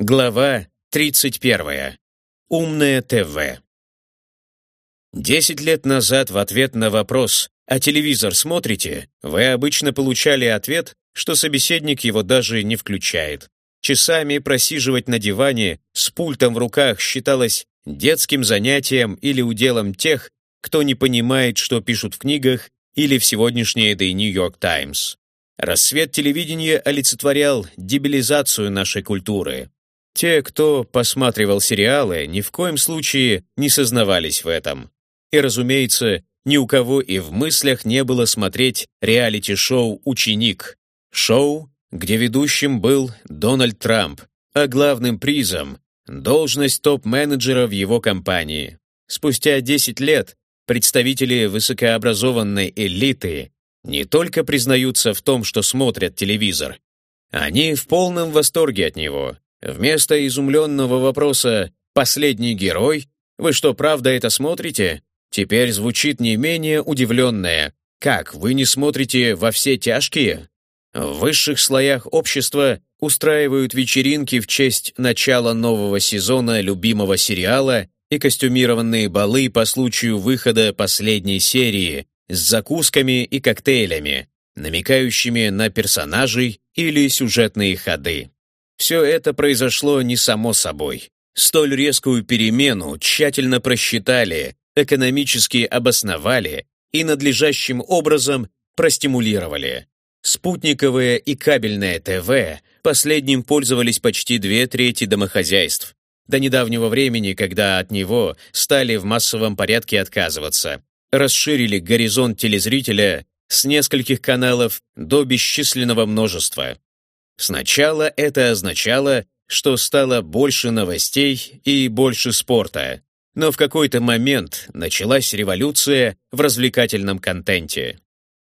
Глава 31. Умное ТВ. Десять лет назад в ответ на вопрос «А телевизор смотрите?» вы обычно получали ответ, что собеседник его даже не включает. Часами просиживать на диване с пультом в руках считалось детским занятием или уделом тех, кто не понимает, что пишут в книгах или в сегодняшней The New York Times. Рассвет телевидения олицетворял дебилизацию нашей культуры. Те, кто посматривал сериалы, ни в коем случае не сознавались в этом. И, разумеется, ни у кого и в мыслях не было смотреть реалити-шоу «Ученик». Шоу, где ведущим был Дональд Трамп, а главным призом — должность топ-менеджера в его компании. Спустя 10 лет представители высокообразованной элиты не только признаются в том, что смотрят телевизор, они в полном восторге от него. Вместо изумленного вопроса «Последний герой? Вы что, правда это смотрите?» Теперь звучит не менее удивленное «Как, вы не смотрите во все тяжкие?» В высших слоях общества устраивают вечеринки в честь начала нового сезона любимого сериала и костюмированные балы по случаю выхода последней серии с закусками и коктейлями, намекающими на персонажей или сюжетные ходы. Все это произошло не само собой. Столь резкую перемену тщательно просчитали, экономически обосновали и надлежащим образом простимулировали. Спутниковое и кабельное ТВ последним пользовались почти две трети домохозяйств, до недавнего времени, когда от него стали в массовом порядке отказываться, расширили горизонт телезрителя с нескольких каналов до бесчисленного множества. Сначала это означало, что стало больше новостей и больше спорта, но в какой-то момент началась революция в развлекательном контенте.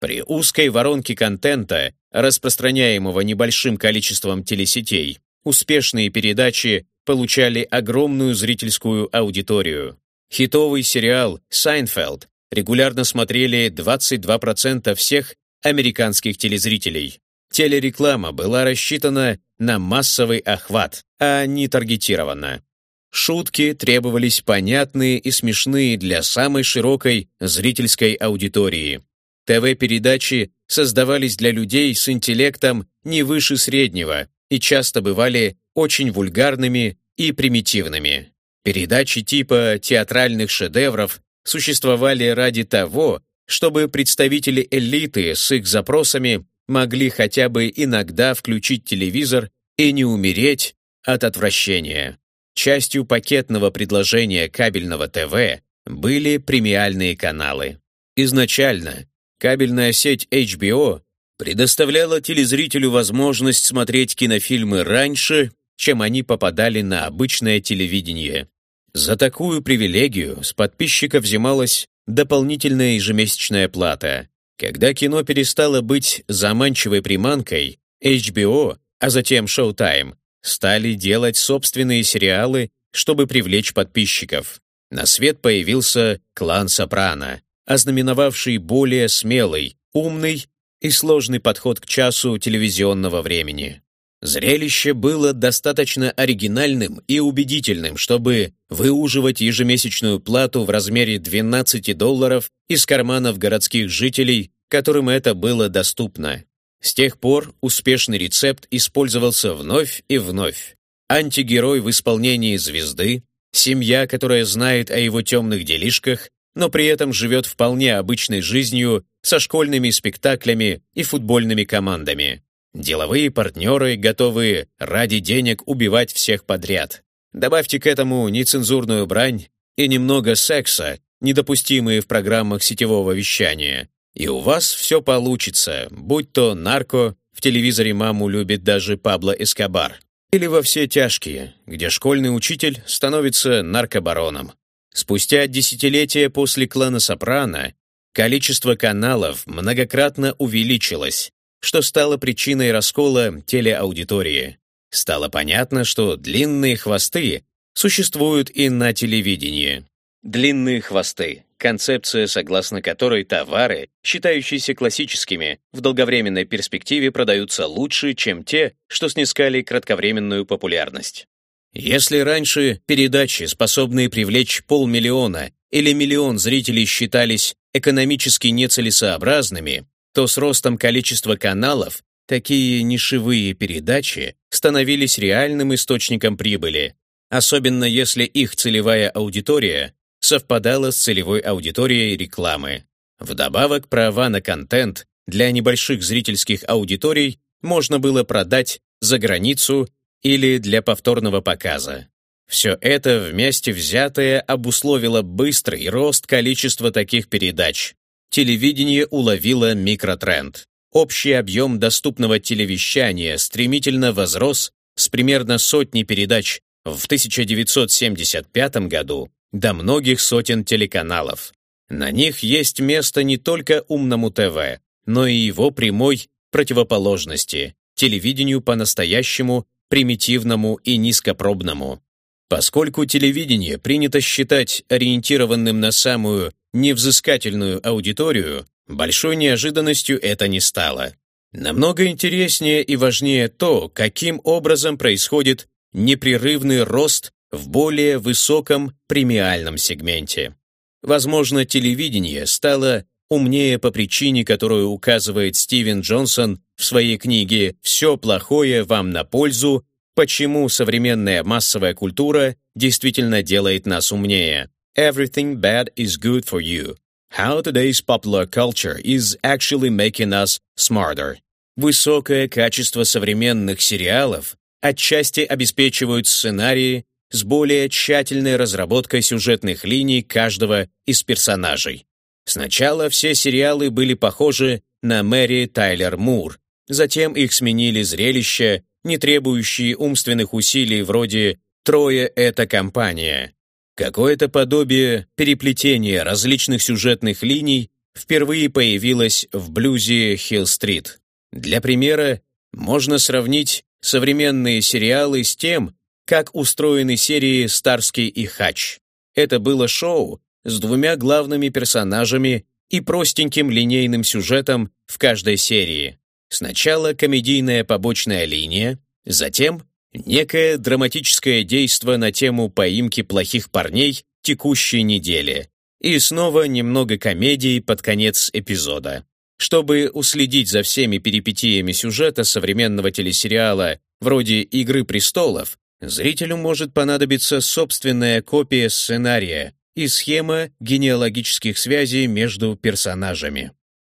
При узкой воронке контента, распространяемого небольшим количеством телесетей, успешные передачи получали огромную зрительскую аудиторию. Хитовый сериал «Сайнфелд» регулярно смотрели 22% всех американских телезрителей. Телереклама была рассчитана на массовый охват, а не таргетирована. Шутки требовались понятные и смешные для самой широкой зрительской аудитории. ТВ-передачи создавались для людей с интеллектом не выше среднего и часто бывали очень вульгарными и примитивными. Передачи типа театральных шедевров существовали ради того, чтобы представители элиты с их запросами могли хотя бы иногда включить телевизор и не умереть от отвращения. Частью пакетного предложения кабельного ТВ были премиальные каналы. Изначально кабельная сеть HBO предоставляла телезрителю возможность смотреть кинофильмы раньше, чем они попадали на обычное телевидение. За такую привилегию с подписчиков взималась дополнительная ежемесячная плата. Когда кино перестало быть заманчивой приманкой, HBO, а затем Showtime, стали делать собственные сериалы, чтобы привлечь подписчиков. На свет появился «Клан Сопрано», ознаменовавший более смелый, умный и сложный подход к часу телевизионного времени. Зрелище было достаточно оригинальным и убедительным, чтобы выуживать ежемесячную плату в размере 12 долларов из карманов городских жителей, которым это было доступно. С тех пор успешный рецепт использовался вновь и вновь. Антигерой в исполнении звезды, семья, которая знает о его темных делишках, но при этом живет вполне обычной жизнью со школьными спектаклями и футбольными командами. Деловые партнеры, готовые ради денег убивать всех подряд. Добавьте к этому нецензурную брань и немного секса, недопустимые в программах сетевого вещания. И у вас все получится, будь то нарко, в телевизоре маму любит даже Пабло Эскобар, или во все тяжкие, где школьный учитель становится наркобароном. Спустя десятилетия после клана Сопрано количество каналов многократно увеличилось, что стало причиной раскола телеаудитории. Стало понятно, что длинные хвосты существуют и на телевидении. Длинные хвосты — концепция, согласно которой товары, считающиеся классическими, в долговременной перспективе продаются лучше, чем те, что снискали кратковременную популярность. Если раньше передачи, способные привлечь полмиллиона или миллион зрителей считались экономически нецелесообразными, то с ростом количества каналов такие нишевые передачи становились реальным источником прибыли, особенно если их целевая аудитория совпадала с целевой аудиторией рекламы. Вдобавок, права на контент для небольших зрительских аудиторий можно было продать за границу или для повторного показа. Все это вместе взятое обусловило быстрый рост количества таких передач. Телевидение уловило микротренд. Общий объем доступного телевещания стремительно возрос с примерно сотни передач в 1975 году до многих сотен телеканалов. На них есть место не только умному ТВ, но и его прямой противоположности – телевидению по-настоящему примитивному и низкопробному. Поскольку телевидение принято считать ориентированным на самую невзыскательную аудиторию, большой неожиданностью это не стало. Намного интереснее и важнее то, каким образом происходит непрерывный рост в более высоком премиальном сегменте. Возможно, телевидение стало умнее по причине, которую указывает Стивен Джонсон в своей книге «Все плохое вам на пользу Почему современная массовая культура действительно делает нас умнее? Everything bad is good for you. How today's popular culture is actually making us smarter. Высокое качество современных сериалов отчасти обеспечивают сценарии с более тщательной разработкой сюжетных линий каждого из персонажей. Сначала все сериалы были похожи на Мэри Тайлер Мур, затем их сменили зрелища, не требующие умственных усилий вроде «Трое — это компания». Какое-то подобие переплетения различных сюжетных линий впервые появилось в блюзе Хилл-стрит. Для примера можно сравнить современные сериалы с тем, как устроены серии «Старский» и «Хач». Это было шоу с двумя главными персонажами и простеньким линейным сюжетом в каждой серии. Сначала комедийная побочная линия, затем некое драматическое действо на тему поимки плохих парней текущей недели, и снова немного комедии под конец эпизода. Чтобы уследить за всеми перипетиями сюжета современного телесериала вроде «Игры престолов», зрителю может понадобиться собственная копия сценария и схема генеалогических связей между персонажами.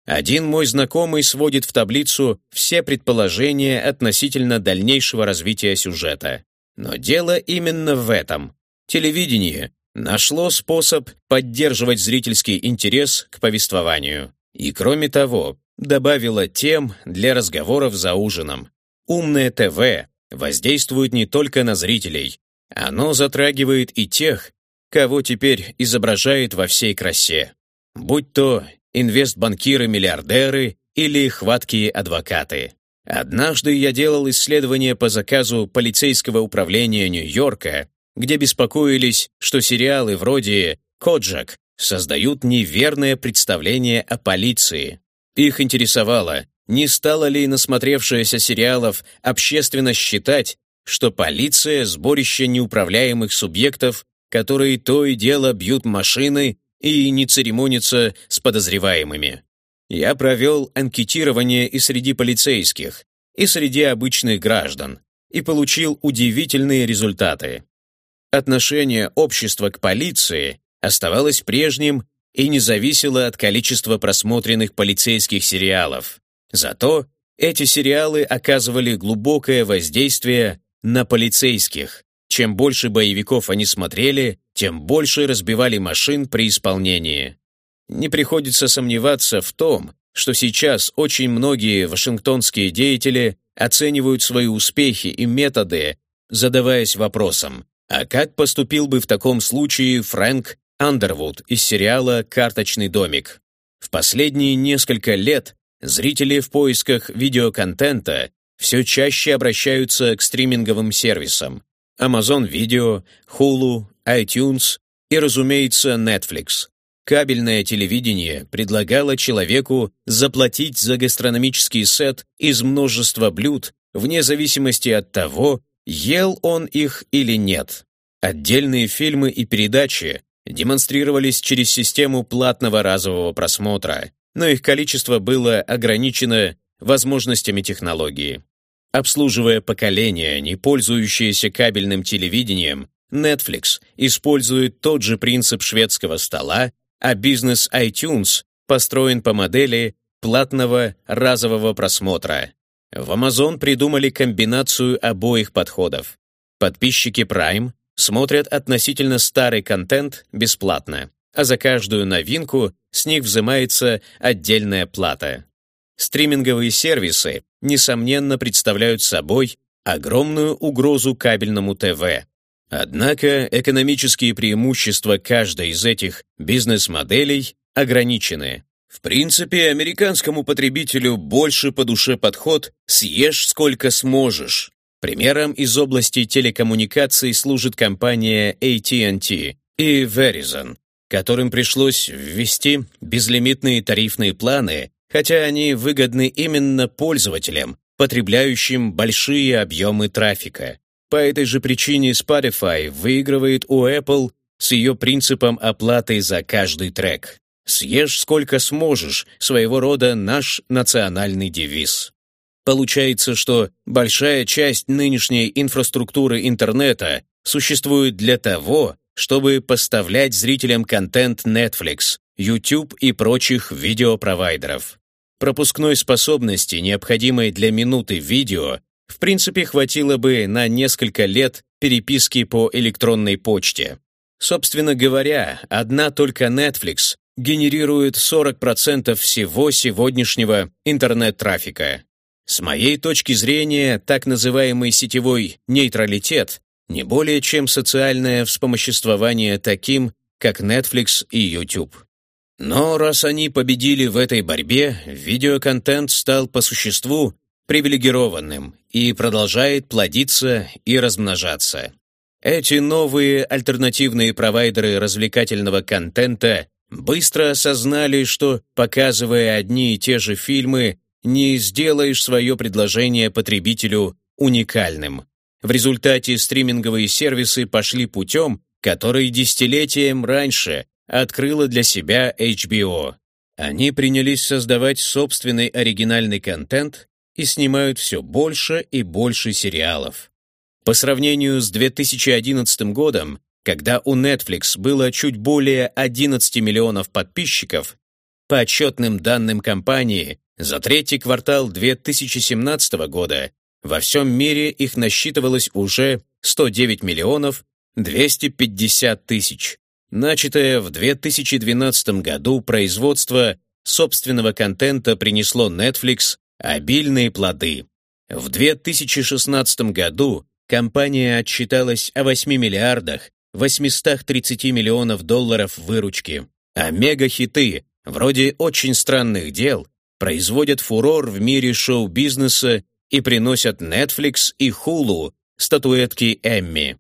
Один мой знакомый сводит в таблицу все предположения относительно дальнейшего развития сюжета. Но дело именно в этом. Телевидение нашло способ поддерживать зрительский интерес к повествованию. И кроме того, добавило тем для разговоров за ужином. Умное ТВ воздействует не только на зрителей. Оно затрагивает и тех, кого теперь изображает во всей красе. Будь то инвестбанкиры-миллиардеры или хваткие адвокаты. Однажды я делал исследование по заказу полицейского управления Нью-Йорка, где беспокоились, что сериалы вроде «Коджак» создают неверное представление о полиции. Их интересовало, не стало ли насмотревшаяся сериалов общественно считать, что полиция — сборище неуправляемых субъектов, которые то и дело бьют машины и не церемониться с подозреваемыми. Я провел анкетирование и среди полицейских, и среди обычных граждан, и получил удивительные результаты. Отношение общества к полиции оставалось прежним и не зависело от количества просмотренных полицейских сериалов. Зато эти сериалы оказывали глубокое воздействие на полицейских, чем больше боевиков они смотрели, тем больше разбивали машин при исполнении. Не приходится сомневаться в том, что сейчас очень многие вашингтонские деятели оценивают свои успехи и методы, задаваясь вопросом, а как поступил бы в таком случае Фрэнк Андервуд из сериала «Карточный домик»? В последние несколько лет зрители в поисках видеоконтента все чаще обращаются к стриминговым сервисам, Amazon Video, Hulu, iTunes и, разумеется, Netflix. Кабельное телевидение предлагало человеку заплатить за гастрономический сет из множества блюд вне зависимости от того, ел он их или нет. Отдельные фильмы и передачи демонстрировались через систему платного разового просмотра, но их количество было ограничено возможностями технологии. Обслуживая поколение, не пользующееся кабельным телевидением, Netflix использует тот же принцип шведского стола, а бизнес iTunes построен по модели платного разового просмотра. В Amazon придумали комбинацию обоих подходов. Подписчики Prime смотрят относительно старый контент бесплатно, а за каждую новинку с них взимается отдельная плата. Стриминговые сервисы, несомненно, представляют собой огромную угрозу кабельному ТВ. Однако экономические преимущества каждой из этих бизнес-моделей ограничены. В принципе, американскому потребителю больше по душе подход «съешь сколько сможешь». Примером из области телекоммуникаций служит компания AT&T и Verizon, которым пришлось ввести безлимитные тарифные планы, хотя они выгодны именно пользователям, потребляющим большие объемы трафика. По этой же причине Spotify выигрывает у Apple с ее принципом оплаты за каждый трек. «Съешь сколько сможешь» — своего рода наш национальный девиз. Получается, что большая часть нынешней инфраструктуры интернета существует для того, чтобы поставлять зрителям контент Netflix, YouTube и прочих видеопровайдеров. Пропускной способности, необходимой для минуты видео, в принципе, хватило бы на несколько лет переписки по электронной почте. Собственно говоря, одна только Netflix генерирует 40% всего сегодняшнего интернет-трафика. С моей точки зрения, так называемый сетевой нейтралитет не более чем социальное вспомоществование таким, как Netflix и YouTube. Но раз они победили в этой борьбе, видеоконтент стал по существу привилегированным и продолжает плодиться и размножаться. Эти новые альтернативные провайдеры развлекательного контента быстро осознали, что, показывая одни и те же фильмы, не сделаешь свое предложение потребителю уникальным. В результате стриминговые сервисы пошли путем, который десятилетием раньше открыла для себя HBO. Они принялись создавать собственный оригинальный контент и снимают все больше и больше сериалов. По сравнению с 2011 годом, когда у Netflix было чуть более 11 миллионов подписчиков, по отчетным данным компании, за третий квартал 2017 года во всем мире их насчитывалось уже 109 миллионов 250 тысяч. Начатое в 2012 году производство собственного контента принесло Netflix обильные плоды. В 2016 году компания отчиталась о 8 миллиардах 830 миллионов долларов выручки, а мега-хиты, вроде «Очень странных дел», производят фурор в мире шоу-бизнеса и приносят Netflix и Hulu статуэтки Эмми.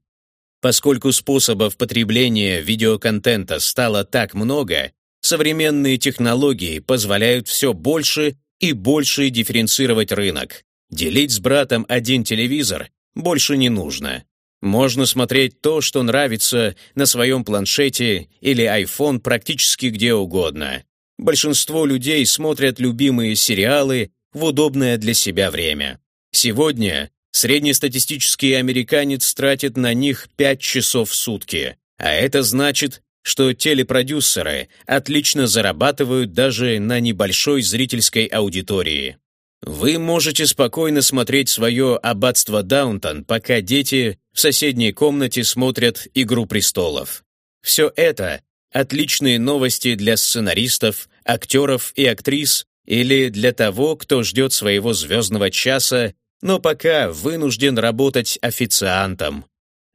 Поскольку способов потребления видеоконтента стало так много, современные технологии позволяют все больше и больше дифференцировать рынок. Делить с братом один телевизор больше не нужно. Можно смотреть то, что нравится на своем планшете или iPhone практически где угодно. Большинство людей смотрят любимые сериалы в удобное для себя время. Сегодня среднестатистический американец тратит на них 5 часов в сутки, а это значит, что телепродюсеры отлично зарабатывают даже на небольшой зрительской аудитории. Вы можете спокойно смотреть свое аббатство Даунтон, пока дети в соседней комнате смотрят «Игру престолов». Все это – отличные новости для сценаристов, актеров и актрис или для того, кто ждет своего звездного часа, но пока вынужден работать официантом.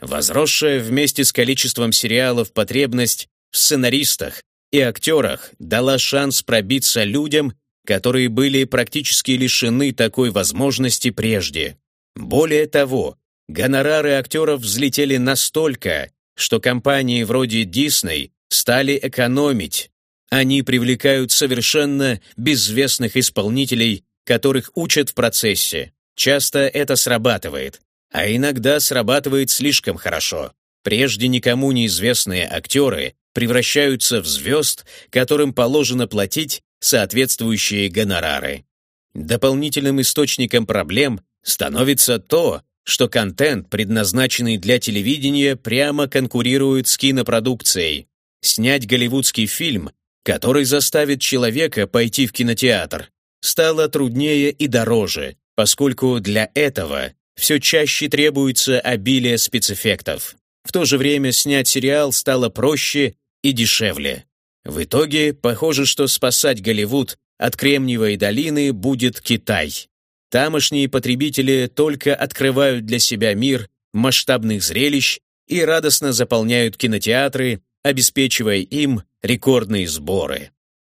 Возросшая вместе с количеством сериалов потребность в сценаристах и актерах дала шанс пробиться людям, которые были практически лишены такой возможности прежде. Более того, гонорары актеров взлетели настолько, что компании вроде Disney стали экономить. Они привлекают совершенно безвестных исполнителей, которых учат в процессе. Часто это срабатывает. А иногда срабатывает слишком хорошо. Прежде никому неизвестные актеры превращаются в звезд, которым положено платить соответствующие гонорары. Дополнительным источником проблем становится то, что контент, предназначенный для телевидения, прямо конкурирует с кинопродукцией. Снять голливудский фильм, который заставит человека пойти в кинотеатр, стало труднее и дороже, поскольку для этого все чаще требуется обилие спецэффектов. В то же время снять сериал стало проще и дешевле. В итоге, похоже, что спасать Голливуд от Кремниевой долины будет Китай. Тамошние потребители только открывают для себя мир масштабных зрелищ и радостно заполняют кинотеатры, обеспечивая им рекордные сборы.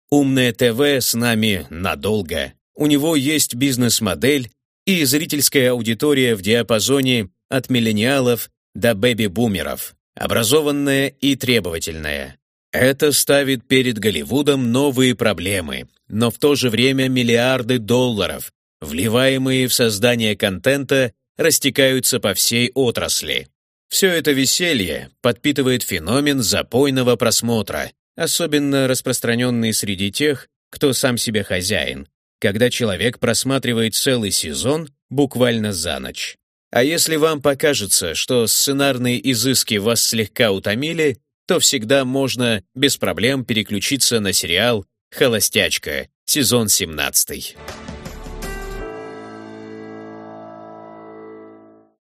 Умное ТВ с нами надолго. У него есть бизнес-модель и зрительская аудитория в диапазоне от миллениалов до бэби-бумеров, образованная и требовательная. Это ставит перед Голливудом новые проблемы, но в то же время миллиарды долларов, вливаемые в создание контента, растекаются по всей отрасли. Все это веселье подпитывает феномен запойного просмотра, особенно распространенный среди тех, кто сам себе хозяин, когда человек просматривает целый сезон буквально за ночь. А если вам покажется, что сценарные изыски вас слегка утомили, то всегда можно без проблем переключиться на сериал «Холостячка», сезон 17.